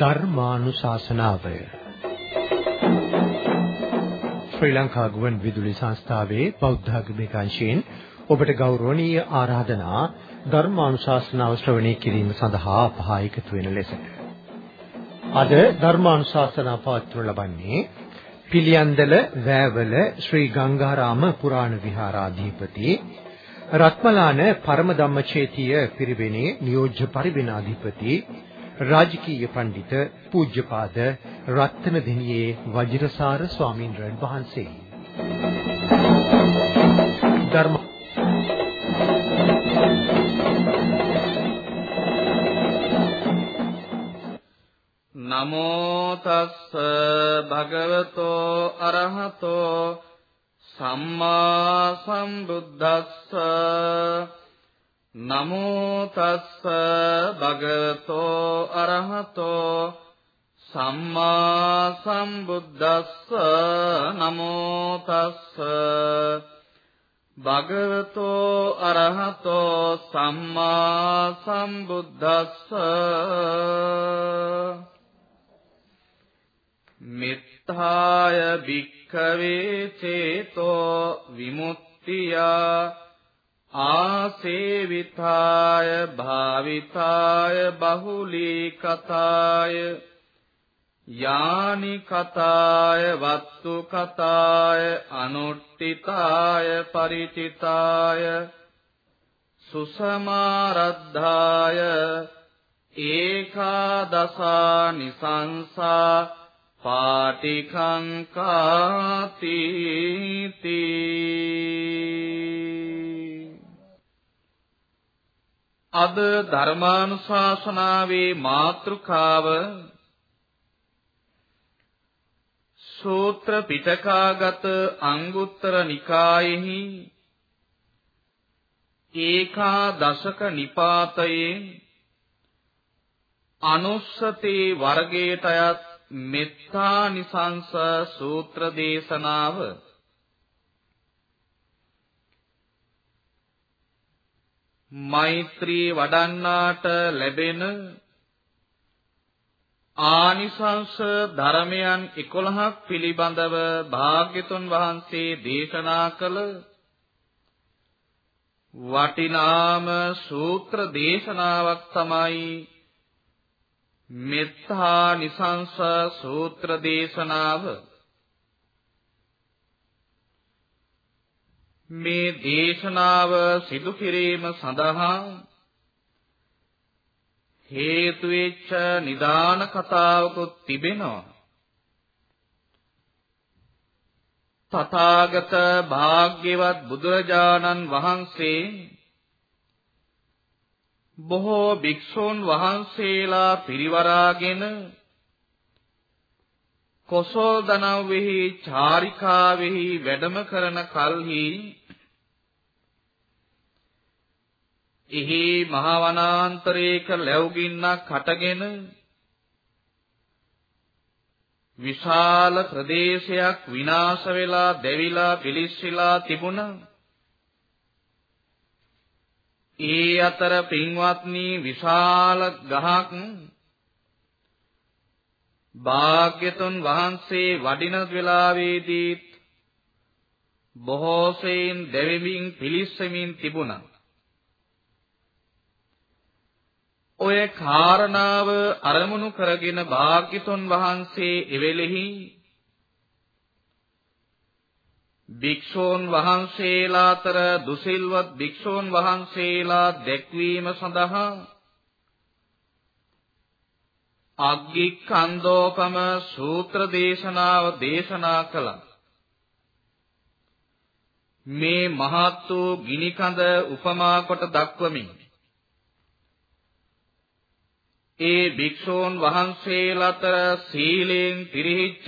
ධර්මානුශාසනාවය. ශ්‍රී ලංකා ගුවන් විදුලි සංස්ථාවේ බෞද්ධ ආගමික අංශයෙන් ඔබට ගෞරවනීය ආරාධනා ධර්මානුශාසනාව ශ්‍රවණය කිරීම සඳහා පහ එකතු වෙන ලෙස. අද ධර්මානුශාසනා පවත්වනු ලබන්නේ පිළියන්දල වැවල ශ්‍රී ගංගාරාම පුරාණ විහාරාධිපති රත්මලාන පරම ධම්මචේතිය පිරිවෙනේ නියෝජ්‍ය පරිවෙනාධිපති රාජකීය පඬිත පූජ්‍යපාද රත්න දෙනියේ වජිරසාර ස්වාමීන් වහන්සේ. ධර්ම නමෝ තස්ස භගවතෝ අරහතෝ සම්මා සම්බුද්දස්ස නමෝ තස්ස භගවතෝ අරහතෝ සම්මා සම්බුද්දස්ස නමෝ තස්ස භගවතෝ අරහතෝ සම්මා සම්බුද්දස්ස මිත්තාය භික්ඛවේ චේතෝ විමුක්තියා ආසේවිතාය භාවිතාය බහුලී කතාය යානි කතාය වත්තු කතාය අනුට්ඨිතාය ಪರಿචිතාය සුසමාරද්ධාය ඒකාදසානි සංසා පාටිකංකාති අද ධර්මානුශාසනාවේ මාතෘකාව සූත්‍ර පිටකාගත අංගුත්තර නිකායෙහි ඒකා දශක නිපාතයේ අනුස්සතේ වර්ගයට අයත් මෙත්තානිසංස සූත්‍ර දේශනාව මෛත්‍රී වඩන්නාට ලැබෙන ආනිසංස ධර්මයන් 11ක් පිළිබඳව භාග්‍යතුන් වහන්සේ දේශනා කළ වටිනාම සූත්‍ර දේශනාවක් තමයි මෙත්තා නිසංස සූත්‍ර දේශනාව. මේ දේශනාව සිදු කිරීම සඳහා හේතු වෙච්ච නිදාන කතාවකුත් තිබෙනවා. තථාගත භාග්‍යවත් බුදුරජාණන් වහන්සේ බොහෝ භික්ෂූන් වහන්සේලා පිරිවරාගෙන කොසල් දනව්වෙහි චාරිකාවෙහි වැඩම කරන කල්හි එහි මහ වනාන්තරයක ලැබුගින්නක් හටගෙන විශාල ප්‍රදේශයක් විනාශ වෙලා දැවිලා පිලිස්සලා තිබුණා. ඒ අතර පින්වත්නි විශාල ගහක් භාග්‍යතුන් වහන්සේ වඩින වෙලාවේදී බොහෝ සෙයින් දෙවිමින් පිලිස්සමින් තිබුණා. ඔය කාරණාව අරමුණු කරගෙන භාග්‍යතුන් වහන්සේ එවෙලෙහි භික්ෂූන් වහන්සේලා අතර දුසිල්වත් භික්ෂූන් වහන්සේලා දැක්වීම සඳහා අග්ගික්ඛන්தோපම සූත්‍ර දේශනාව දේශනා කළා. මේ මහත් වූ ගිනිකඳ උපමා කොට දක්වමින් ඒ භික්ෂූන් වහන්සේලා අතර සීලෙන් පිරිහිච්ච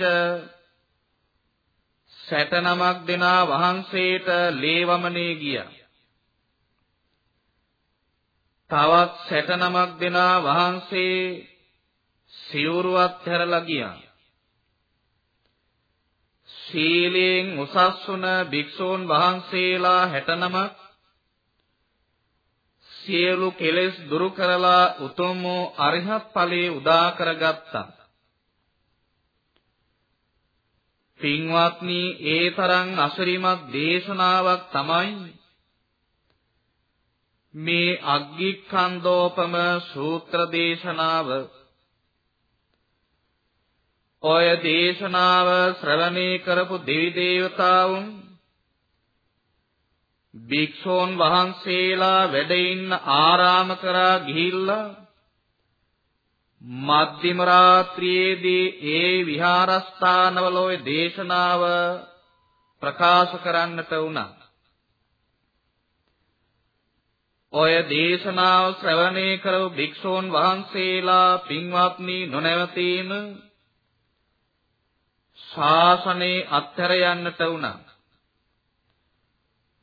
සැතනමක් දෙනා වහන්සේට ලේවමනේ ගියා. තවත් සැතනමක් දෙනා වහන්සේ සිවුරුවත් හැරලා ගියා. සීලෙන් උසස් වුණ භික්ෂූන් වහන්සේලා 69ක් සියලු කෙලෙස් දුරු කරලා උතුම් වූ අරිහත් ඵලයේ උදා කරගත්තා. පින්වත්නි ඒ තරම් අසරිමත් දේශනාවක් තමයි මේ අග්ගික්ඛන්தோපම සූත්‍ර දේශනාව ඔය දේශනාව ශ්‍රවණය කරපු දෙවි දේවතාවුන් භික්ෂූන් වහන්සේලා වැඩ ඉන්න ආරාම කරා ගිහිල්ලා මධ්‍යම රාත්‍රියේදී ඒ විහාරස්ථානවල ওই දේශනාව ප්‍රකාශ කරන්නට වුණා. ඔය දේශනාව ශ්‍රවණය කරව භික්ෂූන් වහන්සේලා පින්වත්නි නොනැවතීම ශාසනේ අත්හැර යන්නට වුණා.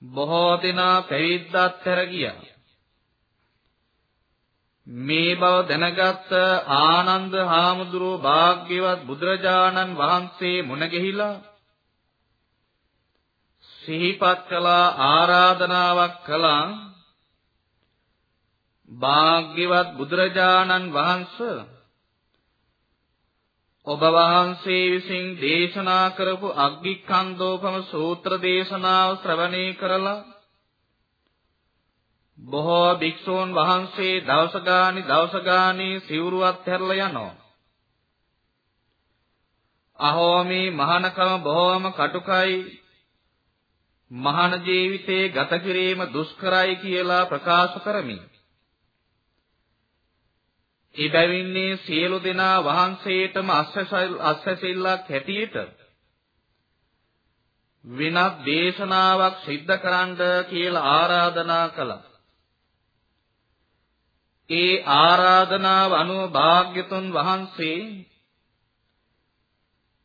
බොහෝ දෙනා පැවිද්ද අත්හැර ගියා. මේ බව දැනගත් ආනන්ද හාමුදුරුව භාග්‍යවත් බුදුරජාණන් වහන්සේ මුණ ගැහිලා සිහිපත් කළා ආරාධනාවක් කළා භාග්‍යවත් බුදුරජාණන් වහන්සේ ඔබ වහන්සේ විසින් දේශනා කරපු අග්ගික්ඛන්தோපම සූත්‍ර දේශනාව ශ්‍රවණය කරලා බොහෝ භික්ෂූන් වහන්සේ දවස ගානි දවස ගානි සිවුරුවත් හැරලා යනවා. අහෝ මේ මහානකම බොහෝම කටුකයි මහාන ජීවිතේ ගත කිරීම දුෂ්කරයි කියලා ප්‍රකාශ කරමින් එබැවින්නේ සියලු දෙනා වහන්සේටම අස්සසිල්ලක් හැටියට විනත් දේශනාවක් සිද්ධ කරන්න කියලා ආරාධනා කළා. ඒ ආරාධනාව අනුව භාග්‍යතුන් වහන්සේ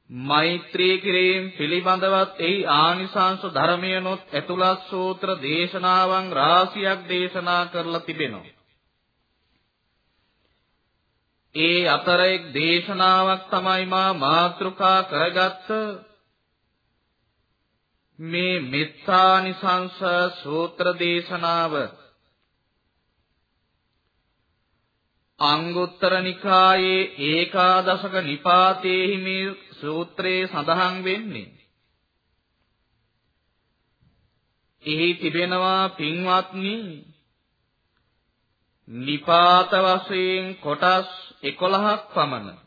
මෛත්‍රී කිරීම පිළිබඳවත් එහි ආනිසංස ධර්මයනොත් ඇතුළත් සූත්‍ර දේශනාවන් රාශියක් දේශනා කරලා තිබෙනවා. ඒ අතර එක් දේශනාවක් තමයි මා මාතෘකා කරගත්ත මේ මෙත්තානිසංස සූත්‍ර දේශනාව අංගුත්තර නිකායේ ඒකාදශක නිපාතේහි මේ සූත්‍රයේ සඳහන් වෙන්නේ. එහි තිබෙනවා පින්වත්නි නිපාත වශයෙන් කොටස් 11ක් පමණ.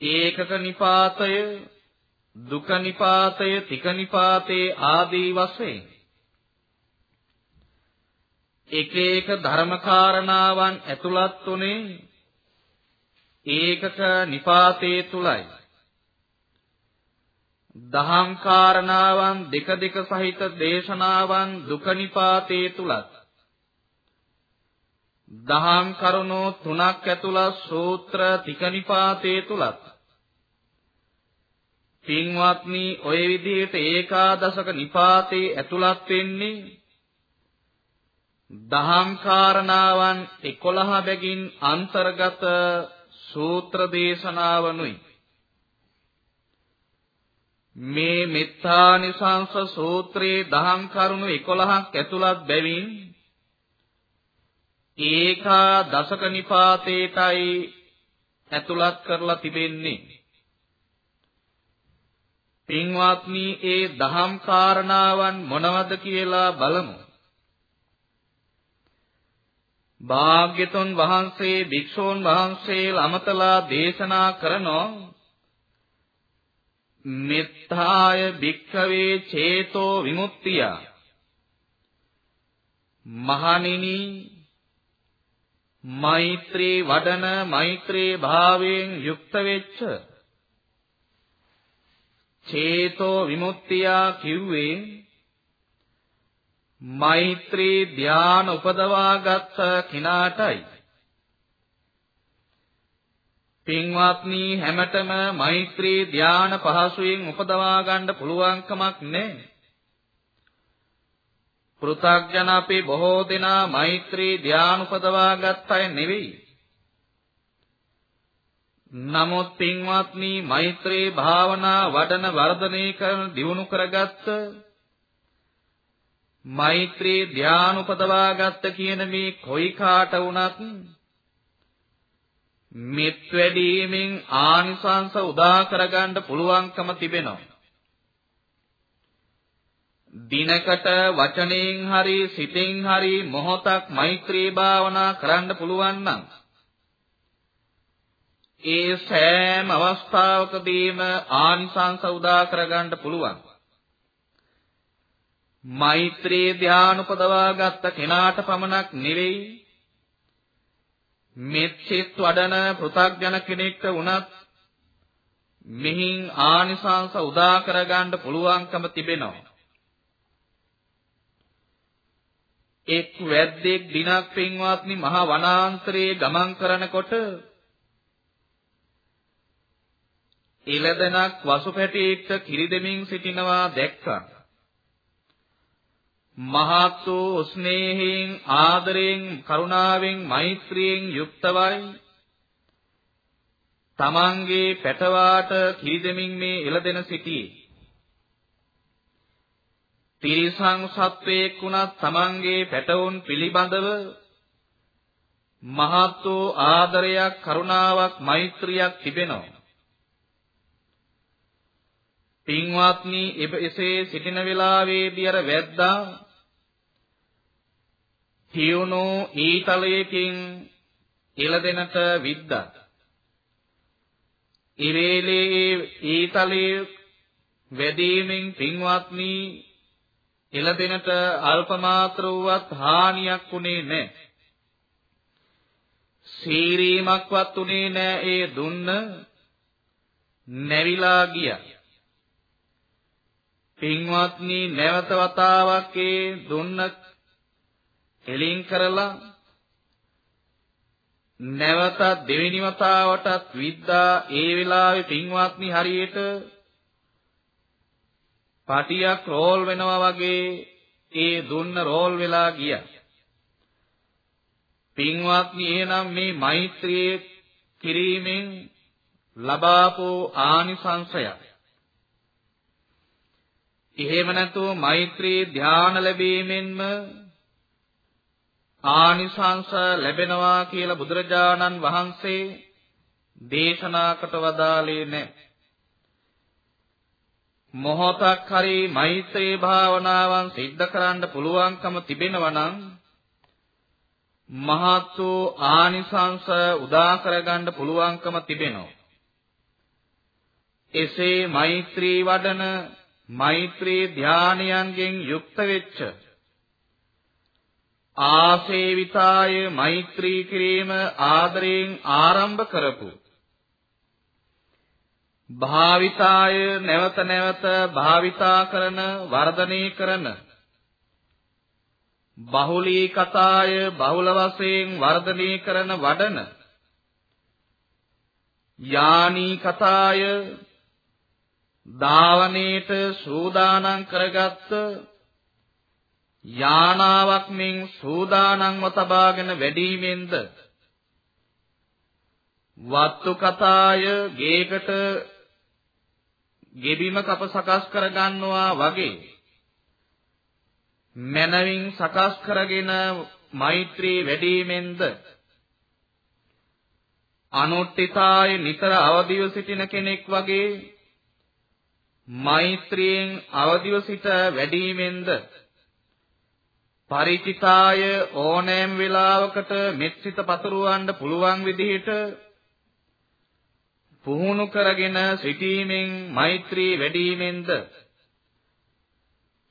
ඒකක නිපාතය, දුක නිපාතය, තික නිපාතේ ආදී වශයෙන් එක එක ධර්මකාරණාවන් ඇතුළත් උනේ ඒකක නිපාතේ තුලයි. දහම් කාරණාවන් දෙක දෙක සහිත දේශනාවන් දුක නිපාතේ තුලත් දහම් කරුණෝ තුනක් ඇතුළත් සූත්‍ර තික නිපාතේ තුලත්. පින්වත්නි ඔය විදිහට ඒකාදශක නිපාතේ ඇතුළත් වෙන්නේ දහම් කාරණාවන් 11 බැගින් අන්තර්ගත සූත්‍ර දේශනාවනුයි මේ මෙත්තානිසංස සූත්‍රයේ දහම් කරුණු 11ක් ඇතුළත් බැවින් ඒකා දසක නිපාතේටයි ඇතුළත් කරලා තිබෙන්නේ. පින්වත්නි ඒ දහම් කාරණාවන් මොනවද කියලා බලමු. භාග්‍යතුන් වහන්සේ භික්ෂූන් වහන්සේ ළමතලා දේශනා කරනෝ මෙත්තාය භික්ඛවේ චේතෝ විමුක්තිය. මහණෙනි මෛත්‍රී වඩන මෛත්‍රී භාවයෙන් යුක්ත වෙච්ච චේතෝ විමුක්තිය කිව්වේ මෛත්‍රී ධාන උපදවාගත් කිනාටයි පින්වත්නි හැමතෙම මෛත්‍රී ධාන පහසුවෙන් උපදවා ගන්න පුළුවන්කමක් නැහැ. පෘථග්ජන අපේ බොහෝ දෙනා මෛත්‍රී ධාන උපදවා ගත්ත අය නෙවෙයි. නමුත් පින්වත්නි මෛත්‍රී භාවනා වඩන වර්ධනය කරන දියුණු කරගත්ත මෛත්‍රී ධානුපදවා ගත්ත කියන මේ කොයි කාට වුණත් මෙත් වැඩීමෙන් ආනිසංස උදා කරගන්න පුළුවන්කම තිබෙනවා. දිනකට වචනයෙන් හරි සිතෙන් හරි මොහොතක් මෛත්‍රී භාවනා කරන්න පුළුවන් නම් ඒ සෑම අවස්ථාවකදීම ආනිසංස උදා කරගන්න පුළුවන්. මෛත්‍රී ධානුපදවා ගත්ත කෙනාට පමණක් නෙවෙයි මෙත්සිට වඩන පෘථග්ජන කෙනෙක්ට වුණත් මෙහින් ආනිසංස උදා කරගන්න පුළුවන්කම තිබෙනවා. එක් වැද්දෙක් දිනක් පින්වත්නි මහ වනාන්තරයේ ගමන් කරනකොට ඉලදනක් වසුපැටියෙක්ට කිරි දෙමින් සිටිනවා දැක්කා. මහත් වූ ස්නේහයෙන් ආදරයෙන් කරුණාවෙන් මෛත්‍රියෙන් යුක්තවයි තමන්ගේ පැටවාට කිරි දෙමින් මේ එළදෙන සිටියේ තිරිසං සත්වයෙක් වුණත් තමන්ගේ පැටවුන් පිළිබඳව මහත් වූ ආදරයක් කරුණාවක් මෛත්‍රියක් තිබෙනවා පින්වත්නි එසේ සිටින වෙලාවේදී අර වැද්දා තියුණු ඊතලයකින් එළදෙනට විද්දා. ඉරේලේ ඊතලයේ වැඩිමින් පින්වත්නි එළදෙනට අල්පමාත්‍ර වූවත් හානියක් උනේ නැහැ. සීරීමක්වත් උනේ නැහැ ඒ දුන්න නැවිලා ගියා. පින්වත්නි නැවත වතාවක් ඒ දුන්න එලින් කරලා නැවත දෙවෙනි වතාවටත් විද්දා ඒ වෙලාවේ පින්වත්නි හරියට පටියක් රෝල් වෙනවා වගේ ඒ දුන්න රෝල් වෙලා ගියා. පින්වත්නි එහෙනම් මේ මෛත්‍රියේ කිරීමෙන් ලබාපු ආනිසංසයක් එහෙම නැතුව මෛත්‍රී ධාන ලැබීමෙන්ම ආනිසංස ලැබෙනවා කියලා බුදුරජාණන් වහන්සේ දේශනා කොට වදාළේ නැහැ. මොහොතක් හරි මෛත්‍රී භාවනාවන් සිද්ධ කරන්න පුළුවන්කම තිබෙනවා නම් මහත් වූ ආනිසංස උදා කරගන්න පුළුවන්කම තිබෙනවා. එසේ මෛත්‍රී වඩන මෛත්‍රී ධානයන්ගෙන් යුක්ත වෙච්ච ආසේවිතාය මෛත්‍රී කිරීම ආදරයෙන් ආරම්භ කරපු භාවිතාය නැවත නැවත භාවිතා කරන වර්ධනය කරන බහුලී කතාය බහුල වශයෙන් වර්ධනය කරන වඩන යානී කතාය ධාවනයේට සූදානම් කරගත්ත යානාවක් මෙන් සූදානම්ව තබාගෙන වැඩිමෙන්ද? වත්තු කතාය ගේකට ගෙබිම කප සකස් කරගන්නවා වගේ. මනවින් සකස් කරගෙන මෛත්‍රී වැඩිමෙන්ද අනුට්ඨිතාය නිතර අවදිව සිටින කෙනෙක් වගේ මෛත්‍රියෙන් අවදිව සිට වැඩිමෙන්ද පරිචිතාය ඕනෑම වෙලාවකට මෙත්සිත පතුරවන්න පුළුවන් විදිහට පුහුණු කරගෙන සිටීමෙන් මෛත්‍රී වැඩිමෙන්ද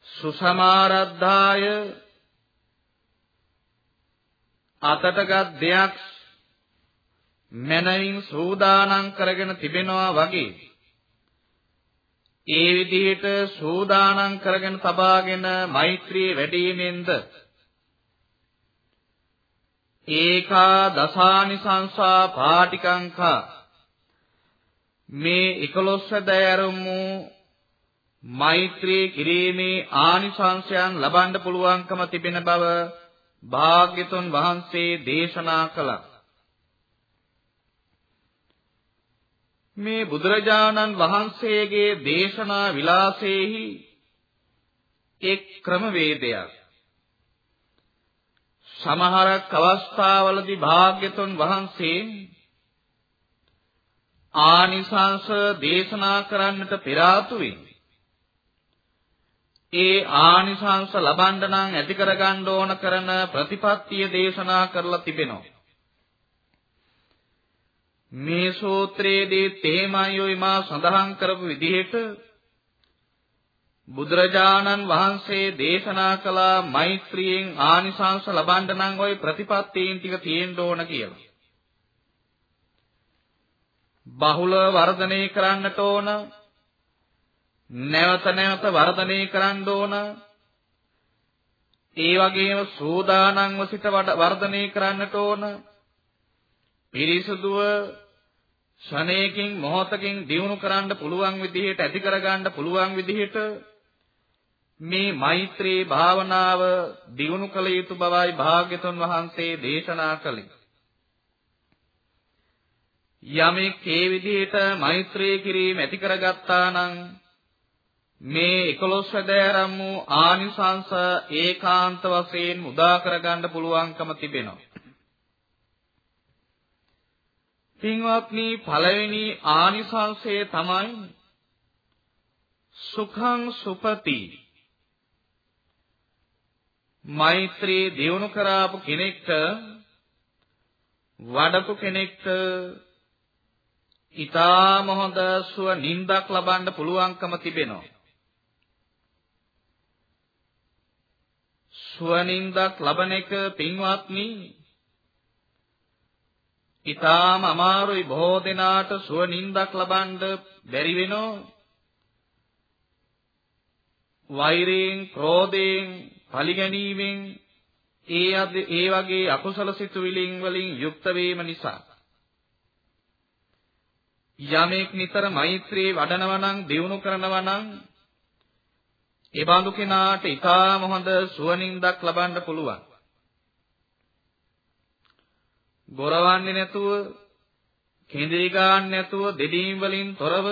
සුසමාරද්ධාය අතටගත් දෙයක් මනවින් සූදානම් කරගෙන තිබෙනවා වගේ. ඒ විදිහට සූදානම් කරගෙන තබාගෙන මෛත්‍රී වැඩිමෙන්ද ඒකා දසානි සංසා පාටිකංකා මේ 11 දයරුමු මෛත්‍රී කිරීමේ ආනිසංශයන් ලබන්න පුළුවන්කම තිබෙන බව භාග්‍යතුන් වහන්සේ දේශනා කළා. මේ බුදුරජාණන් වහන්සේගේ දේශනා විලාසයේහි එක් ක්‍රමවේදයක්. සමහරක් අවස්ථාවලදී භාග්‍යතුන් වහන්සේ ආනිසංස දේශනා කරන්නට පෙර ආතුයි. ඒ ආනිසංස ලබන්න නම් ඇති කරගන්න ඕන කරන ප්‍රතිපත්තිය දේශනා කරලා තිබෙනවා. මේ සූත්‍රයේදී තේමයි ඔය මා සඳහන් කරපු විදිහට බුදුරජාණන් වහන්සේ දේශනා කළ මෛත්‍රියෙන් ආනිසංස ලබන්න නම් ওই ප්‍රතිපත්තීන් ටික තියෙන්න ඕන කියලා. බහුල වර්ධනය කරන්නට ඕන. නැවත නැවත වර්ධනය කරන්න ඕන. ඒ වගේම සෝදානම්ව සිට වර්ධනය කරන්නට ඕන. පිරිසුදුව ශනේකින් මොහොතකින් දිනු කරන්න පුළුවන් විදිහට ඇති කරගන්න පුළුවන් විදිහට මේ මෛත්‍රී භාවනාව දිනු කළ යුතු බවයි භාග්‍යතුන් වහන්සේ දේශනා කළේ. යමෙක් ඒ විදිහට මෛත්‍රී කිරීම ඇති කරගත්තා නම් මේ 11 වැදෑරම් වූ ආනිසංස ඒකාන්ත වශයෙන් උදා කරගන්න පුළුවන්කම තිබෙනවා. පින්වත්නි පළවෙනි ආනිසංසය තමයි සුඛං සුපති මෛත්‍රී දියුණු කරාපු කෙනෙක්ට වඩපු කෙනෙක්ට ඊටාම හොඳ සුව නිින්දක් ලබන්න පුළුවන්කම තිබෙනවා. සුව නිින්දක් ලබන එක පින්වත්නි ඊටාම අමාරුයි බොහෝ දෙනාට සුව නිින්දක් ලබන්න බැරි වෙනෝ වෛරයෙන් ක්‍රෝධයෙන් පරිගැනීමෙන් ඒ ඒ වගේ අකුසල සිතුවිලින් වලින් යුක්ත වීම නිසා. යමෙක් නිතර මෛත්‍රී වඩනවා නම් දියුණු කරනවා නම් ඒ බඳු කෙනාට ඊටාම හොඳ සුවනින්දක් ලබන්න පුළුවන්. ගොරවන්නේ නැතුව, කෙඳිරි ගන්න නැතුව, දෙදීම් වලින් තොරව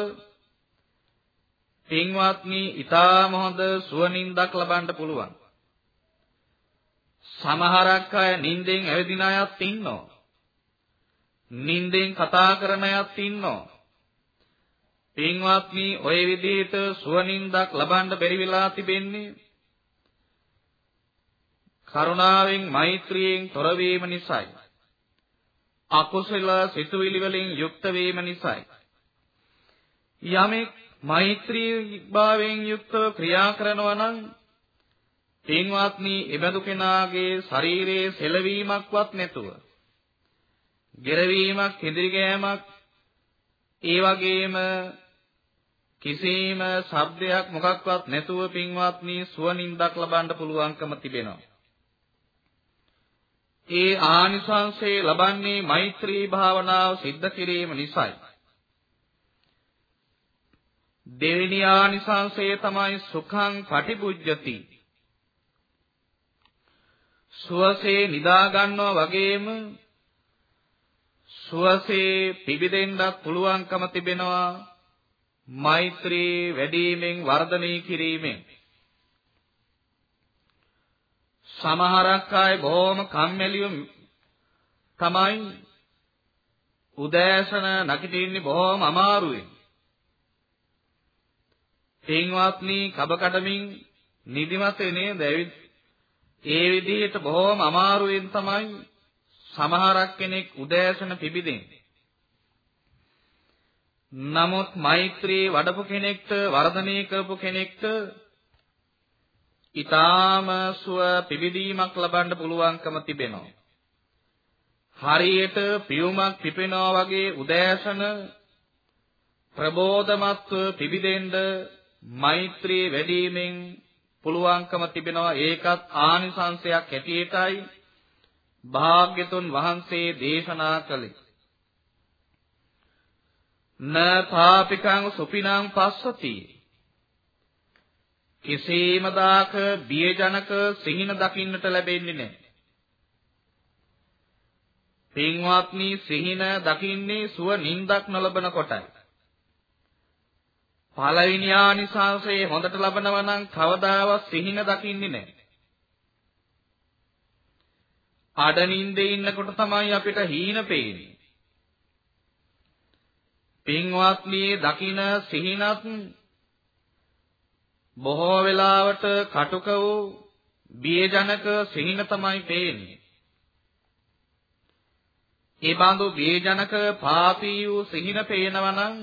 පින්වත්නි ඊටාම හොඳ සුවනින්දක් ලබන්න පුළුවන්. සමහරක් අය නිින්දෙන් ඇවිදින අයත් ඉන්නවා. නිින්දෙන් කතා කරන අයත් ඉන්නවා. පින්වත්නි ওই විදිහට සුවනින්දක් ලබන්න බැරි වෙලා තිබෙන්නේ කරුණාවෙන් මෛත්‍රියෙන් තොර වීම නිසායි. අකුසල සිතුවිලි වලින් යුක්ත වීම නිසායි. යමෙක් මෛත්‍රී භාවයෙන් යුක්තව ක්‍රියා කරනවා නම් පින්වත්නි එබඳු කෙනාගේ ශරීරයේ සෙලවීමක්වත් නැතුව ගෙරවීමක් කෙඳිරි ගෑමක් ඒ වගේම කිසිම ශබ්දයක් මොකක්වත් නැතුව පින්වත්නි සුවනින්දක් ලබන්න පුළුවන්කම තිබෙනවා. ඒ ආනිසංසය ලබන්නේ මෛත්‍රී භාවනාව සිද්ධ කිරීම නිසායි. දෙවෙනි ආනිසංසය තමයි සුඛං පටිබුජ්ජති. සුවසේ නිදා ගන්නවා වගේම සුවසේ පිබිදෙන්නත් පුළුවන්කම තිබෙනවා මෛත්‍රී වැඩිමෙන් වර්ධනය කිරීමෙන් සමහරක් අය බොහොම කම්මැලිව තමයි උදෑසන නැගිටින්නේ බොහොම අමාරුවෙන්. පින්වත්නි කබ කඩමින් නිදිමත නේද? ඒ විදිහට බොහොම අමාරුවෙන් තමයි සමහරක් කෙනෙක් උදෑසන පිබිදෙන්නේ. නමුත් මෛත්‍රී වඩපු කෙනෙක්ට වර්ධනය කරපු කෙනෙක්ට ඊ타ම සුව පිබිදීමක් ලබන්න පුළුවන්කම තිබෙනවා. හරියට පියුමක් පිපෙනවා වගේ උදෑසන ප්‍රබෝධමත්ව පිබිදෙන්න මෛත්‍රී වැඩිමෙන් පුළුවන්කම තිබෙනවා ඒකත් ආනිසංශයක් හැටියටයි භාග්‍යතුන් වහන්සේ දේශනා කළේ න පාපිකං සුපිනං පස්සති කිසිම දාක බියජනක සිහින දකින්නට ලැබෙන්නේ නැහැ. පින්වත්නි සිහින දකින්නේ සුව නින්දක් නොලබන කොටයි. පළවෙනි ආනිසංසයේ හොඳට ලබනවා නම් කවදාවත් සිහින දකින්නේ නැහැ. අඩනින්දේ ඉන්නකොට තමයි අපිට හීන පේන්නේ. පින්වත්නි දකින සිහිනත් බොහෝ වෙලාවට කටුක වූ බියජනක සිහින තමයි පේන්නේ. ඒ බඳු බියජනක පාපී වූ සිහින පේනවා නම්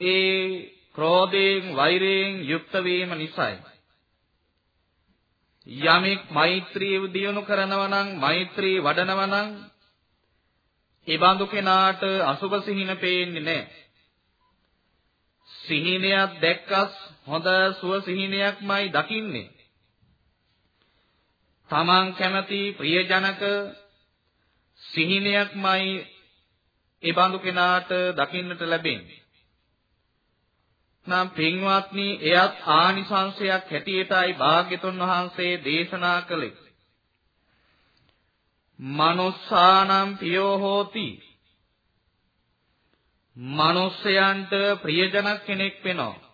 ඒ ක්‍රෝධයෙන් වෛරයෙන් යුක්ත වීම නිසායි. යමෙක් මෛත්‍රිය දියුණු කරනවා නම් මෛත්‍රී වඩනවා නම් ඒ බඳු කෙනාට අසුබ සිහින පේන්නේ නැහැ. සිහිනයක් දැක්කස් හොඳ සුව සිහිනයක්මයි දකින්නේ. තමන් කැමති ප්‍රියජනක සිහිනයක්මයි ඒ බඳු කෙනාට දකින්නට ලැබෙන්නේ. නම් පින්වත්නි එයත් ආනිසංශයක් හැටියටයි භාග්‍යතුන් වහන්සේ දේශනා කළේ. මනුස්සානම් පියෝ හෝති. මනුස්සයන්ට ප්‍රියජනක කෙනෙක් වෙනවා.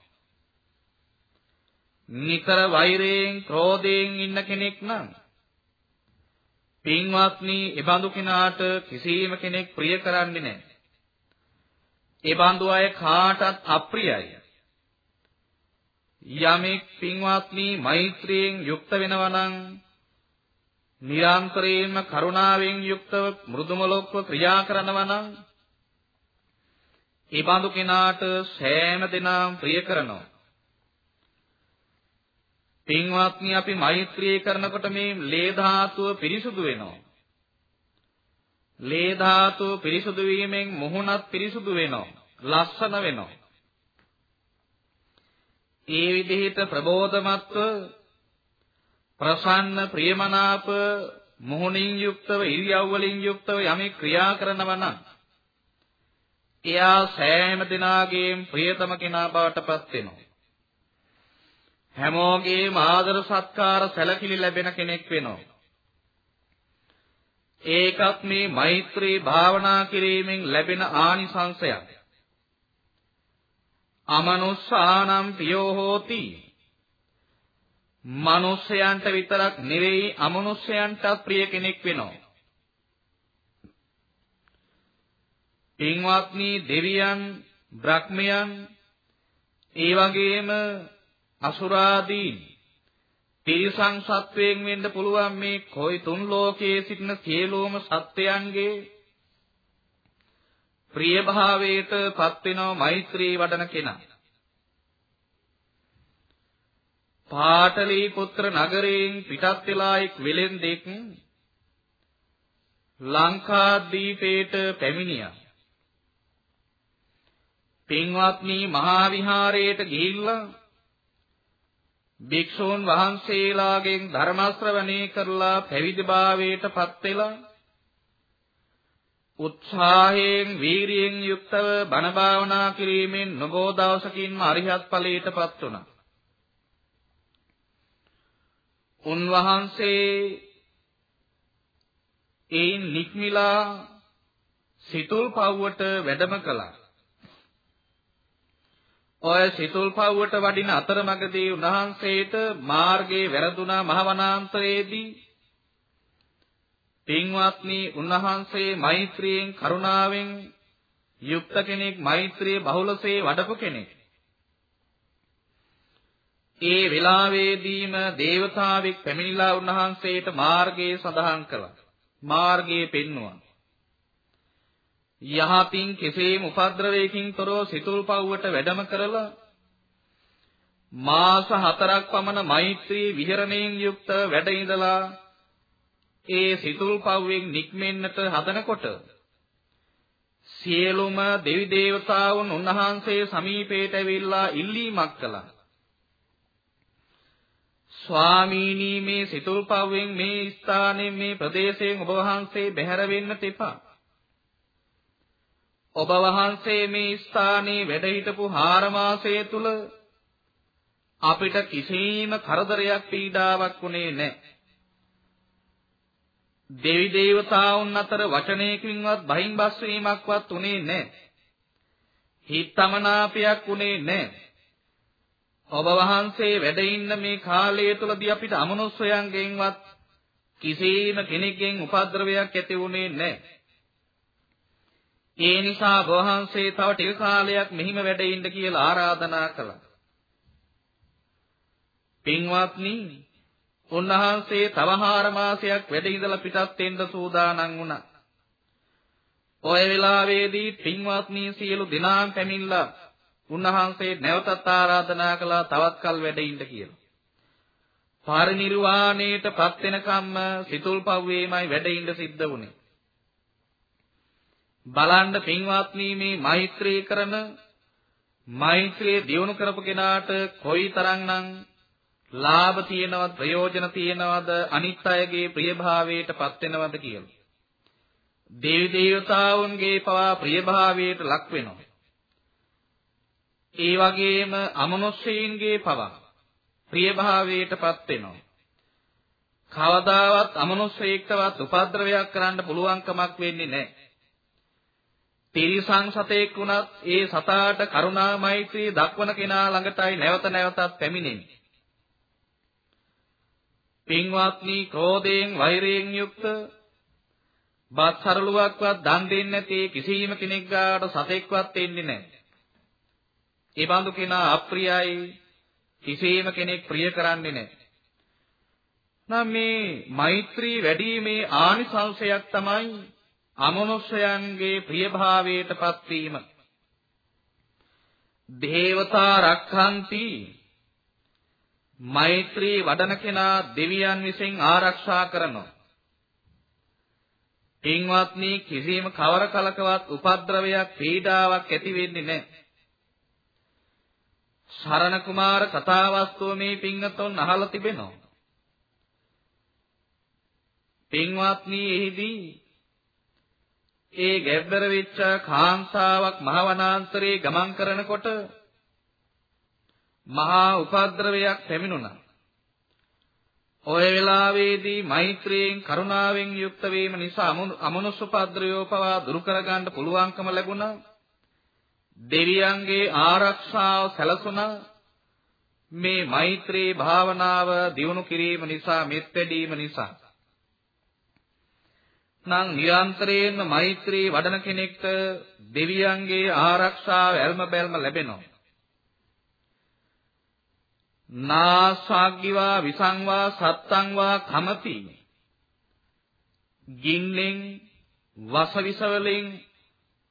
නිතර වෛරයෙන් ක්‍රෝධයෙන් ඉන්න කෙනෙක් නම් පින්වත්නි එබඳු කෙනාට කිසිම කෙනෙක් ප්‍රිය කරන්නේ නැහැ. එබඳු අය කාටත් අප්‍රියයි. යමෙක් පින්වත්නි මෛත්‍රියෙන් යුක්ත වෙනවා නම් නිරන්තරයෙන්ම කරුණාවෙන් යුක්තව මෘදුමලොක්ව ක්‍රියා කරනවා නම් ඒ බඳු කෙනාට සෑම දිනම ප්‍රිය කරනවා. පින්වත්නි අපි මෛත්‍රිය කරනකොට මේ ලේ ධාතුව පිරිසුදු වෙනවා. ලේ ධාතුව පිරිසුදු වීමෙන් මුහුණත් පිරිසුදු වෙනවා. ලස්සන වෙනවා. ඒ විදිහට ප්‍රබෝධමත්ව ප්‍රසන්න ප්‍රියමනාප මොහොනින් යුක්තව ඉරියව් වලින් යුක්තව යමෙක් ක්‍රියා කරනවා නම් එයා සෑම දිනාගේම ප්‍රියතම කෙනා බවට පත් වෙනවා. හැමෝගේම ආදර සත්කාර සැලකිලි ලැබෙන කෙනෙක් වෙනවා. ඒකත් මේ මෛත්‍රී භාවනා කිරීමෙන් ලැබෙන ආනිසංසයක්. අමනුස්සානම් පියෝ හෝති මනුස්සයන්ට විතරක් නෙවෙයි අමනුස්සයන්ටත් ප්‍රිය කෙනෙක් වෙනවා. පින්වත්නි දෙවියන්, බ්‍රහ්මයන්, ඒ වගේම අසුරාදීන් තිරිසන් සත්වයෙන් වෙන්න පුළුවන් මේ කොයි තුන් ලෝකයේ සිටින සියලුම සත්වයන්ගේ ප්‍රිය භාවයට පත් වෙනව මෛත්‍රී වඩන කෙනා. පාටලී පුත්‍ර නගරයෙන් පිටත් වෙලා එක් වෙලෙන්දෙක් ලංකාදීපේට පැමිණියා. පින්වත්නි මහා විහාරයට ගිහිල්ලා භික්ෂූන් වහන්සේලාගෙන් ධර්ම ශ්‍රවණය කරලා පැවිදිභාවයට පත් වෙලා උත්සාහයෙන් වීරියෙන් යුක්තව බණ භාවනා කිරීමෙන් නොබෝ දවසකින්ම අරිහත් ඵලයටපත් වුණා. උන්වහන්සේ ඒ නික්මිලා සිතුල් පව්වට වැඩම කළා. ඔය සිතුල් පව්වට වඩින අතරමඟදී උන්වහන්සේට මාර්ගයේ වැරදුනා මහවනාන්තරයේදී පින්වත්නි උන්වහන්සේ මෛත්‍රියෙන් කරුණාවෙන් යුක්ත කෙනෙක් මෛත්‍රිය බහුලසේ වඩපු කෙනෙක්. ඒ වෙලාවේදීම දේවතාවෙක් පැමිණිලා උන්වහන්සේට මාර්ගය සඳහන් කළා. මාර්ගය පෙන්වුවා. යහතින් කෙසේම උපද්‍රවයකින් තොරව සිතුල් පව්වට වැඩම කරලා මාස 4ක් පමණ මෛත්‍රී විහරණයෙන් යුක්ත වැඩ ඉඳලා ඒ සිතුල් පව්වෙන් නික්මෙන්නට හදනකොට සියලුම දෙවි දේවතාවුන් උන්වහන්සේ සමීපයට ඇවිල්ලා ඉල්ලීමක් කළා. ස්වාමීනි මේ සිතුල් පව්වෙන් මේ ස්ථානයෙන් මේ ප්‍රදේශයෙන් ඔබ වහන්සේ බැහැර වෙන්නට එපා. ඔබ වහන්සේ මේ ස්ථානයේ වැඩ හිටපු 4 මාසය තුල අපිට කිසිම කරදරයක් පීඩාවක් වුණේ නැහැ. දෙවි දේවතාවුන් අතර වචනයකින්වත් බහින් බස් වීමක්වත් උනේ නැහැ. හිතමනාපයක් උනේ නැහැ. ඔබ වහන්සේ වැඩ ඉන්න මේ කාලය තුලදී අපිට අමනුෂ්‍යයන්ගෙන්වත් කිසිම කෙනෙක්ගෙන් උපද්‍රවයක් ඇති වුණේ නැහැ. ඒ නිසා වහන්සේ තව ටික කාලයක් මෙහිම වැඩ ඉන්න කියලා ආරාධනා කළා. පින්වත්නි, උන්වහන්සේ තව හාර මාසයක් වැඩ ඉඳලා පිටත් වෙන්න සූදානම් වුණා. ඔය වෙලාවේදී පින්වත්නි සියලු දිනාම් පැමිණලා උන්වහන්සේ නැවතත් ආරාධනා කළා තවත් කල් වැඩ ඉන්න කියලා. පරිනිර්වාණයට පත් වෙනකම්ම සිතුල් පව්වේමයි වැඩ ඉන්න සිද්ධ වුණේ. බලන්න පින්වත්නි මේ මෛත්‍රී කරන මෛත්‍රිය දියුණු කරපු කෙනාට කොයිතරම්නම් ලාභ තියෙනවද ප්‍රයෝජන තියෙනවද අනිත් අයගේ ප්‍රියභාවයට පත් වෙනවද කියලා. දේවි දේවතාවුන්ගේ පවා ප්‍රියභාවයට ලක් වෙනවා. ඒ වගේම අමනුෂ්‍යයින්ගේ පවා ප්‍රියභාවයට පත් වෙනවා. කවදාවත් අමනුෂ්‍යයෙක්ටවත් උපද්‍රවයක් කරන්න පුළුවන් කමක් වෙන්නේ නැහැ. තිරිසන් සතෙක් වුණත් ඒ සතාට කරුණා මෛත්‍රී දක්වන කෙනා ළඟටයි නැවත නැවතත් පැමිණෙන්නේ. පින්වත්නි ක්‍රෝධයෙන් වෛරයෙන් යුක්ත බත් සරලුවක්වත් දන් දෙන්නේ නැති කිසියම් කෙනෙක් ගාට සතෙක්වත් එන්නේ නැහැ. ඒ බඳු කෙනා අප්‍රියයි කිසියම් කෙනෙක් ප්‍රිය කරන්නේ නැහැ. නම් මේ මෛත්‍රී වැඩිීමේ ආනිසංශයක් තමයි අමනුෂ්‍යයන්ගේ ප්‍රියභාවයටපත් වීම. දේවතා රක්ඛන්ති මෛත්‍රී වඩන කෙනා දෙවියන් විසින් ආරක්ෂා කරනවා. පින්වත්නි කිසියම් කවර කලකවත් උපද්‍රවයක් පීඩාවක් ඇති වෙන්නේ නැහැ. සරණ කුමාර කතාවස්තුව මේ පින්වත්තුන් අහලා තිබෙනවා. පින්වත්නි එහිදී ඒ ගැබ්බර වෙච්ච කාන්තාවක් මහ වනාන්තරයේ ගමන් කරනකොට මහා උපද්‍රවයක් පැමිණුණා. ඔය වෙලාවේදී මෛත්‍රියෙන් කරුණාවෙන් යුක්ත වීම නිසා අමනුෂ්‍ය උපද්‍රවයෝ පවා දුරු කරගන්න පුළුවන්කම ලැබුණා. දෙවියන්ගේ ආරක්ෂාව සැලසුණා. මේ මෛත්‍රී භාවනාව දියුණු කිරීම නිසා මෙත් වැඩීම නිසා නම් නිරන්තරයෙන්ම මෛත්‍රී වඩන කෙනෙක්ට දෙවියන්ගේ ආරක්ෂාව ඇල්ම බැල්ම ලැබෙනවා. නාසාග්ගිවා විසංවා සත්තංවා කමති. ගින්නෙන් වසවිස වලින්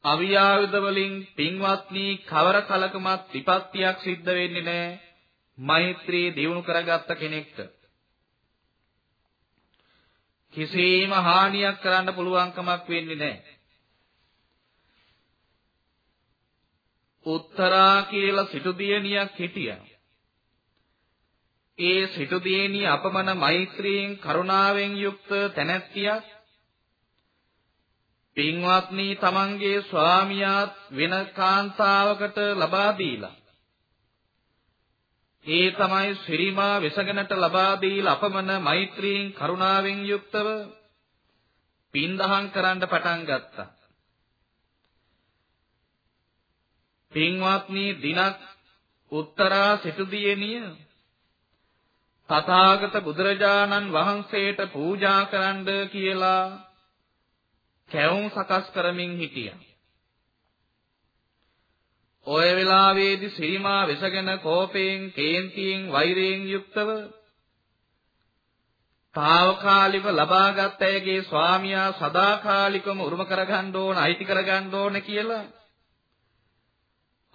අවියාවිද වලින් පින්වත්නි කවර කලකමත් විපත්තියක් සිද්ධ වෙන්නේ නැහැ. මෛත්‍රී දියුණු කරගත්ත කෙනෙක්ට. කිසිම හානියක් කරන්න පුළුවන් කමක් වෙන්නේ නැහැ. උත්තරා කියලා සිටු දියණියක් හිටියා. ඒ සිටු දියණිය අපමණ මෛත්‍රියෙන් කරුණාවෙන් යුක්ත තැනැත්තියක් පින්වත්නි තමන්ගේ ස්වාමියාත් වෙන කාන්තාවකට ලබා දීලා ඒ තමයි ශ්‍රීමා වෙසගෙනට ලබා දීලා අපමණ මෛත්‍රියෙන් කරුණාවෙන් යුක්තව පින්දහම් කරන්න පටන් ගත්තා. පින්වත්නි දිනක් උත්තරා සිටුදියණිය තථාගත බුදුරජාණන් වහන්සේට පූජා කරන්න කියලා කැවුම් සකස් කරමින් හිටියා. ඔය වෙලාවේදී සිරිමා වෙසගෙන කෝපයෙන්, කේන්තියෙන්, වෛරයෙන් යුක්තව తాවකාලික ලබාගත් අයගේ ස්වාමියා සදාකාලිකම උරුම කරගන්න ඕන, අයිති කරගන්න ඕන කියලා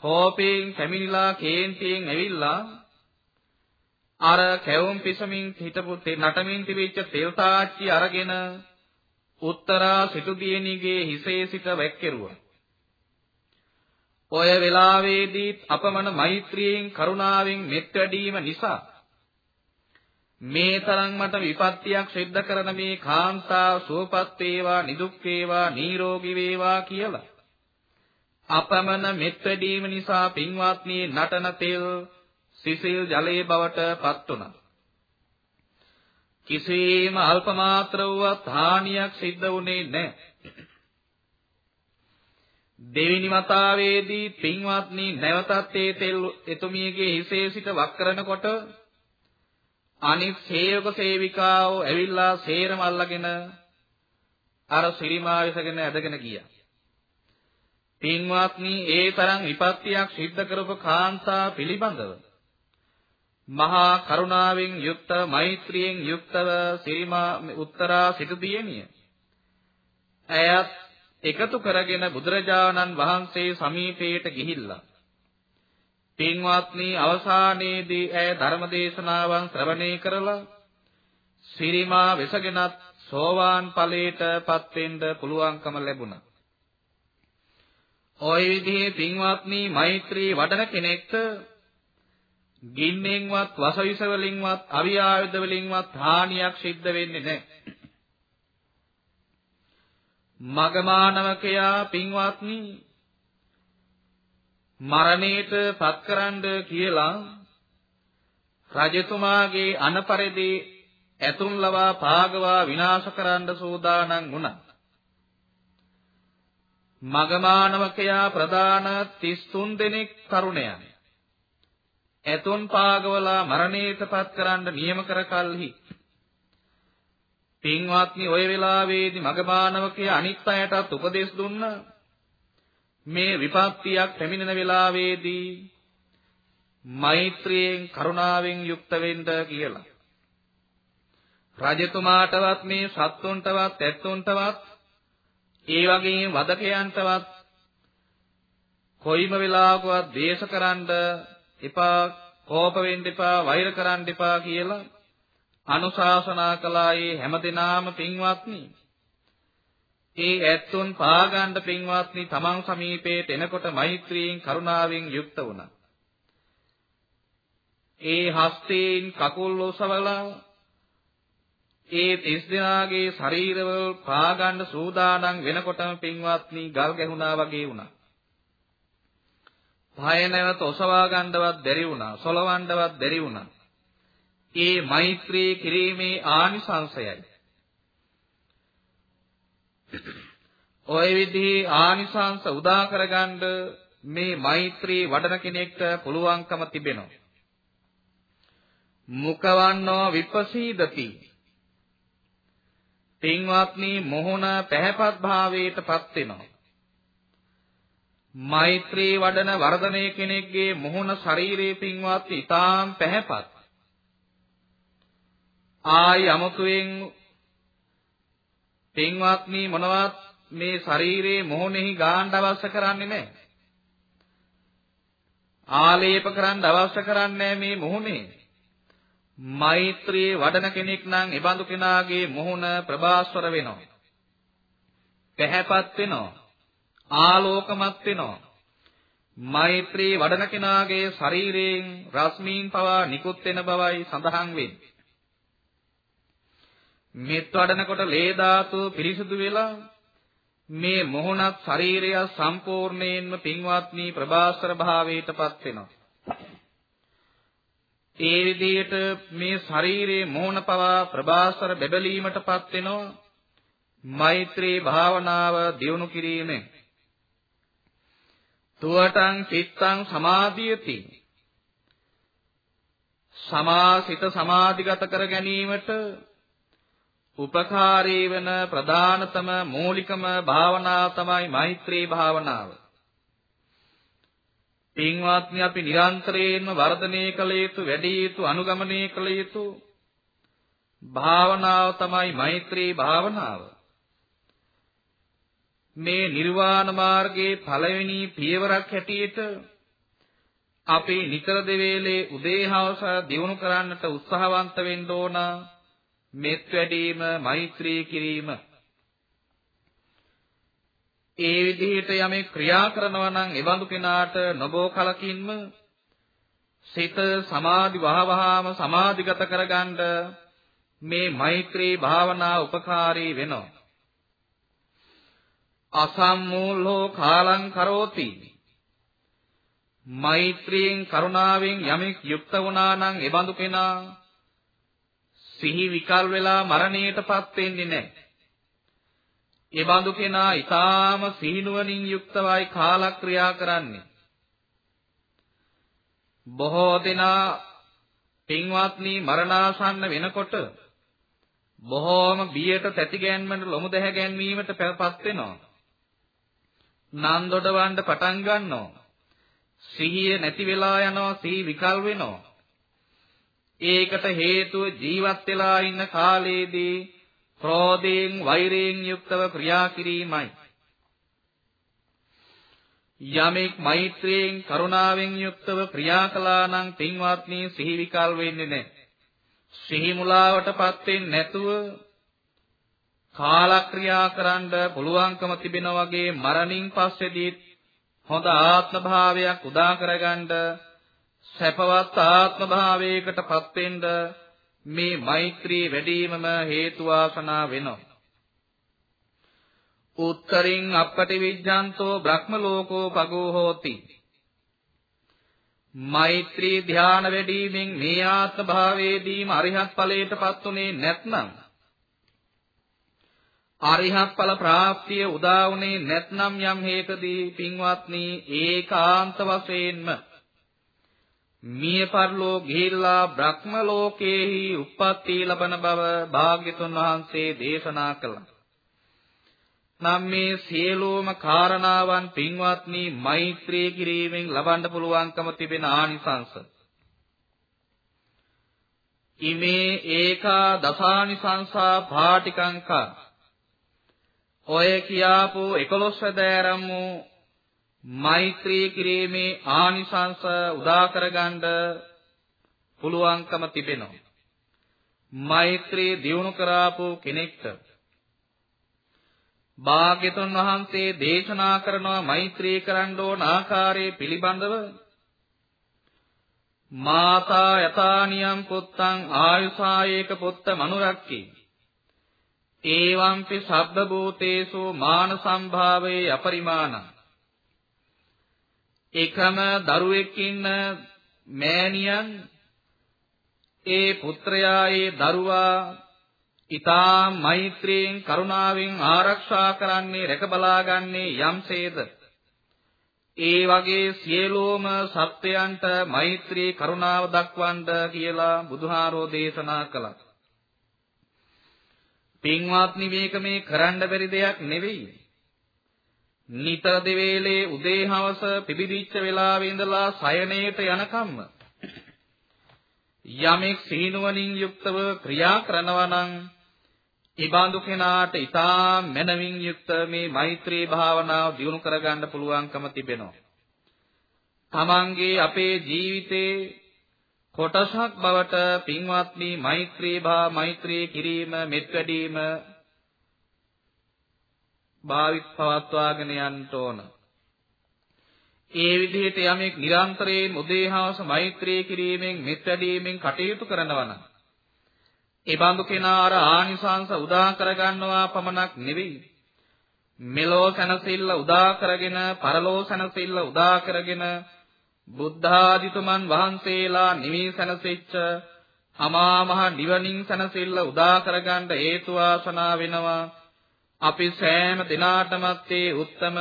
කෝපයෙන් පැමිණිලා කේන්තියෙන් ඇවිල්ලා අර කැවුම් පිසමින් හිටපු නටමින් තිබිච්ච තෙල් තාච්චි අරගෙන උත්තරා සිටු දියණිගේ හිසේ සිට වැක්කිරුවා. ඔය වෙලාවේදී අපමණ මෛත්‍රියෙන් කරුණාවෙන් මෙත් වැඩීම නිසා මේ තරම් මට විපත්තියක් සිද්ධ කරන මේ කාන්තාව සුවපත් වේවා නිදුක් වේවා නිරෝගී වේවා කියලා අපමණ මෙත් වැඩීම නිසා පින්වත්නි නටන තෙල් සිසිල් ජලයේ බවට පත් වුණා කිසිම අල්ප මාත්‍ර වූ හානියක් සිද්ධ වුණේ නැහැ දෙවෙනි වතාවේදී පින්වත්නි නැවතත් ඒ තෙල් එතුමියගේ හිසේ සිට වක් කරනකොට අනිත් සේවක සේවිකාවෝ ඇවිල්ලා සේරම අල්ලගෙන අර සිරිමාවිසගෙන ඇදගෙන ගියා. පින්වත්නි ඒ තරම් විපත්තියක් සිද්ධ කරපු කාන්තා පිළිබඳව මහා කරුණාවෙන් යුක්ත මෛත්‍රියෙන් යුක්තව සිරිමා උත්තරා සිටු දියණිය. ඇයත් එකතු කරගෙන බුදුරජාණන් වහන්සේ සමීපයට ගිහිල්ලා පින්වත්නි අවසානයේදී ඇය ධර්මදේශනාවන් ශ්‍රවණය කරලා සිරිමා වෙසගෙනත් සෝවාන් ඵලයටපත් වෙන්න පුළුවන්කම ලැබුණා. ওই විදිහේ පින්වත්නි මෛත්‍රී වඩන කෙනෙක්ට ගින්නෙන්වත් වසවිස වලින්වත් අවිආයුධ වලින්වත් හානියක් සිද්ධ වෙන්නේ නැහැ. මගමානවකයා පින්වත්නි මරණයට පත්කරන්න කියලා රජතුමාගේ අනපරිදි ඇතුන් ලවා පාගවා විනාශ කරන්න සූදානම් වුණා. මගමානවකයා ප්‍රධාන 33 දෙනෙක් තරුණයන්. ඇතුන් පාගවලා මරණයට පත් කරන්න නියම කර කලෙහි පින්වත්නි ওই වෙලාවේදී මගමානවකයා අනිත් අයටත් උපදෙස් දුන්නා මේ විපත්තියක් පැමිණෙන වෙලාවේදී මෛත්‍රියෙන් කරුණාවෙන් යුක්ත වෙන්න කියලා. රජතුමාටවත් මේ සත්තුන්ටවත් ඇත්තුන්ටවත් ඒ වගේම වදකයන්ටවත් කොයිම වෙලාවකවත් දේශ කරන්න එපා කෝප වෙන්න එපා වෛර කරන්න එපා කියලා අනුශාසනා කළා ඒ හැමදෙනාම පින්වත්නි ඒ ඇත්තුන් පාගන්න පින්වත්නි තමන් සමීපයට එනකොට මෛත්‍රියෙන් කරුණාවෙන් යුක්ත වුණා. ඒ හස්තයෙන් කකුල් ඔසවලා ඒ 30 දෙනාගේ ශරීරවල පාගන්න සූදානම් වෙනකොටම පින්වත්නි ගල් ගැහුණා වගේ වුණා. පය නැවත ඔසවා ගන්නවත් බැරි වුණා. සොලවන්නවත් බැරි වුණා. ඒ මෛත්‍රී කිරීමේ ආනිසංසයයි. ඔය විදිහේ ආනිසංස උදා කරගන්න මේ මෛත්‍රී වඩන කෙනෙක්ට පුළුවන්කම තිබෙනවා. මුකවන්නෝ විපසීදති. පින්වත්නි මොහොන පැහැපත් භාවයටපත් වෙනවා. මෛත්‍රී වඩන වර්ධනය කෙනෙක්ගේ මොහොන ශරීරයේ පින්වත්නි ඊටාම් පැහැපත්. ආයි අමුතුවෙන් පින්වත්නි මොනවත් මේ ශරීරයේ මොහොනෙහි ගාන්න අවශ්‍ය කරන්නේ නැහැ. ආලේප කරන්න අවශ්‍ය කරන්නේ මේ මොහොනේ. මෛත්‍රී වඩන කෙනෙක් නම් එබඳු කෙනාගේ මොහොන ප්‍රභාස්වර වෙනවා. පැහැපත් වෙනවා. ආලෝකමත් වෙනවා. මෛත්‍රී වඩන කෙනාගේ ශරීරයෙන් රශ්මීන් පවා නිකුත් වෙන බවයි සඳහන් වෙන්නේ. මෙත් වඩනකොට ලේ ධාතුව පිරිසුදු වෙලා මේ මොහොනත් ශරීරය සම්පූර්ණයෙන්ම පින්වත්නි ප්‍රභාස්වර භාවයටපත් වෙනවා. ඒ විදිහට මේ ශරීරයේ මොහොන පවා ප්‍රභාස්වර බැබලීමටපත් වෙනවා. මෛත්‍රී භාවනාව දියුණු කිරීමෙන් තුවටං චිත්තං සමාධියති සමාසිත සමාධිගත කර ගැනීමට උපකාරී වෙන ප්‍රධානතම මූලිකම භාවනාව තමයි මෛත්‍රී භාවනාව. පින්වත්නි අපි නිරන්තරයෙන්ම වර්ධනය කළ යුතු වැඩි යුතු අනුගමනය කළ යුතු භාවනාව තමයි මෛත්‍රී භාවනාව. මේ නිර්වාණ මාර්ගයේ පළවෙනි පියවරක් හැටියට අපි නිතර දෙවේලේ උදේ හවස දිනු කරන්නට උත්සාහවන්ත වෙන්න ඕන මෙත් වැඩීම මෛත්‍රී කිරීම. ඒ විදිහට යමෙක් ක්‍රියා කරනවා නම් එවඳු කෙනාට නොබෝ කලකින්ම සිත සමාධි වහවහාම සමාධිගත කරගන්න මේ මෛත්‍රී භාවනා උපකාරී වෙනවා. අසම්මූලෝ කාලං කරෝති මෛත්‍රියෙන් කරුණාවෙන් යමෙක් යුක්ත වුණා නම් එබඳු කෙනා සිහි විකල් වෙලා මරණයටපත් වෙන්නේ නැහැ. ඒ බඳු කෙනා ඊටාම සිහිනුවණින් යුක්තවයි කාලක්‍රියා කරන්නේ. බොහෝ දෙනා පින්වත්නි මරණාසන්න වෙනකොට බොහෝම බියට තැති ගැන්මට ලොමු දැහැ ගැන්වීමට පැපත් වෙනවා. නන් දොඩවන්න පටන් ගන්නවා. සිහිය නැති වෙලා යනවා සිහි විකල් වෙනවා. ඒකට හේතුව ජීවත් වෙලා ඉන්න කාලයේදී ක්‍රෝධයෙන් වෛරයෙන් යුක්තව ක්‍රියා කිරීමයි. යමෙක් මෛත්‍රියෙන් කරුණාවෙන් යුක්තව ක්‍රියා කළා නම් පින්වත්නි සිහි විකල් වෙන්නේ නැහැ. සිහි මුලාවටපත් වෙන්නේ නැතුව කාලක්‍රියා කරන්න පුළුවන්කම තිබෙනා වගේ මරණින් පස්සේදී හොඳ ආත්ම භාවයක් උදා කරගන්න සැපවත් ආත්ම භාවයකටපත් වෙන්න මේ මෛත්‍රී වැඩිමම හේතු වාසනා වෙනවා. උත්තරින් අපටි විඥාන්තෝ බ්‍රහ්ම ලෝකෝ පගෝ හෝති. මෛත්‍රී ධ්‍යාන වැඩිමින් මේ ආත්ම භාවයේදීම අරිහත් ඵලයටපත් උනේ නැත්නම් අරිහත් ඵල ප්‍රාප්තිය උදා වුනේ නැත්නම් යම් හේකදී පින්වත්නි ඒකාන්ත වශයෙන්ම මිය පරලෝ ගිහිල්ලා බ්‍රහ්ම ලෝකේහි උප්පත්ති ලබන බව භාග්‍යතුන් වහන්සේ දේශනා කළා. නම් මේ සියලුම කාරණාවන් පින්වත්නි මෛත්‍රී කිරීමෙන් ලබන්න පුළුවන්කම තිබෙන ආනිසංස. ඉමේ ඒකා දසානිසංසා පාටිකංකා ඔය කියාපු 11 වැදෑරම් වූ මෛත්‍රී කිරීමේ ආනිසංස උදා කරගන්න පුළුවන්කම තිබෙනවා. මෛත්‍රී දියුණු කරාපු කෙනෙක්ට භාග්‍යතුන් වහන්සේ දේශනා කරනවා මෛත්‍රී කරන්න ඕන ආකාරය පිළිබඳව මාතා යතානියම් පුත්තං ආයුසායේක පුත්ත මනුරක්කී ඒවම්පි සබ්බ භූතේසු මාන සම්භාවේ අපරිමාණං එකම දරුවෙක් ඉන්න මෑණියන් ඒ පුත්‍රයා ඒ දරුවා ඊතා මෛත්‍රියෙන් කරුණාවෙන් ආරක්ෂා කරන්නේ රැක බලාගන්නේ යම්සේද ඒ වගේ සියලුම සත්වයන්ට මෛත්‍රී කරුණාව දක්වන්න කියලා බුදුහාරෝ දේශනා කළා. පින්වත්නි මේක මේ කරන්න බැරි දෙයක් නෙවෙයි. නිතර දෙවේලේ උදේ හවස පිබිදිච්ච වෙලාවේ ඉඳලා සයනේට යනකම්ම යමෙක් සීනුවණින් යුක්තව ක්‍රියා කරනවා නම් ඉබඳු කෙනාට ඊටා මනමින් යුක්ත මේ මෛත්‍රී භාවනාව දියුණු කරගන්න පුළුවන්කම තිබෙනවා. තමන්ගේ අපේ ජීවිතේ කොටසක් බවට පින්වත්නි මෛත්‍රී භා මෛත්‍රී කිරීම මෙත් වැඩීම භාවිත පවත්වාගෙන යන්න ඕන. ඒ විදිහට යමෙක් නිරන්තරයෙන් උදේහවස මෛත්‍රී කිරීමෙන් මෙත් වැඩීමෙන් කටයුතු කරනවා නම් ඒ බඳු කෙනා අර ආනිසංස උදා කරගන්නවා පමණක් නෙවෙයි මෙලෝ සනසිල්ල උදා කරගෙන පරලෝ සනසිල්ල උදා කරගෙන බුද්ධාදිතුමන් වහන්සේලා නිවි සනසෙච්ච අමා මහ නිවනින් සනසිල්ල උදා කරගන්න හේතු වාසනා වෙනවා. අපි සෑම දිනාටමත් ඒ උත්තම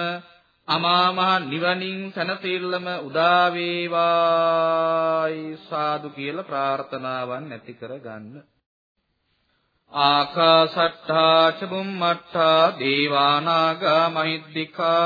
අමා මහ නිවනින් සනසිල්ලම උදා වේවායි සාදු කියලා ප්‍රාර්ථනාවන් ඇති කරගන්න. ආකාසට්ඨා ච බුම්මට්ඨා දේවානාගා මහිද්దికා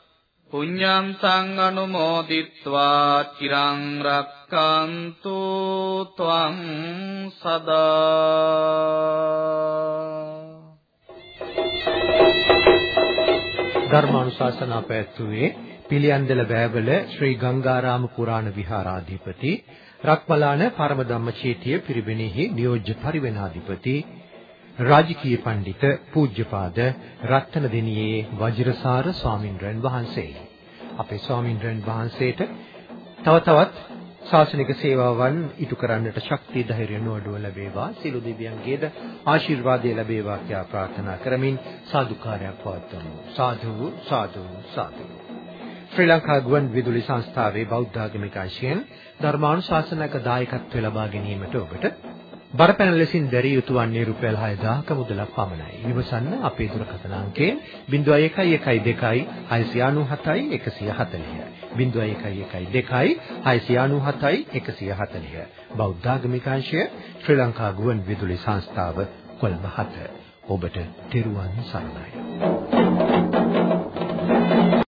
පුඤ්ඤන්තං අනුමෝදිත්වා චිරං රක්칸තු ත්වං සදා ධර්මානුශාසනා පැවැත්වුවේ පිළියන්දල බෑවල ශ්‍රී ගංගාරාම පුරාණ විහාරාධිපති රක්මලාන පරම ධම්මචේතිය පිරිවෙනෙහි නියෝජ්‍ය පරිවෙනාධිපති රාජකීය පඬිත පූජ්‍යපාද රත්නදෙනියේ වජිරසාර ස්වාමින්ද්‍රයන් වහන්සේ. අපේ ස්වාමින්ද්‍රයන් වහන්සේට තව තවත් ශාසනික සේවාවන් ඉටු කරන්නට ශක්තිය ධෛර්ය නුවණුව ලැබේවා. සියලු දෙවියන්ගේද ආශිර්වාදය ලැබේවා කියා ප්‍රාර්ථනා කරමින් සාදුකාරයක් පවත්වමු. සාදු සාදු සාදු. ශ්‍රී ලංකා ගුවන් විදුලි සංස්ථාවේ බෞද්ධ ආගමික අංශයෙන් ධර්මානුශාසනක දායකත්වය ලබා ගැනීමට ඔබට බරපැන ලෙසින් දැරිය යුතු වන්නේ රුපියල් 6000ක මුදලක් පමණයි. විමසන්න අපේ දුරකථන අංකය 0112 697 140. 0112 697 140. බෞද්ධ ආගමිකාංශය ශ්‍රී ලංකා ගුවන් විදුලි සංස්ථාව කොළඹ 7. ඔබට තෙරුවන් සරණයි.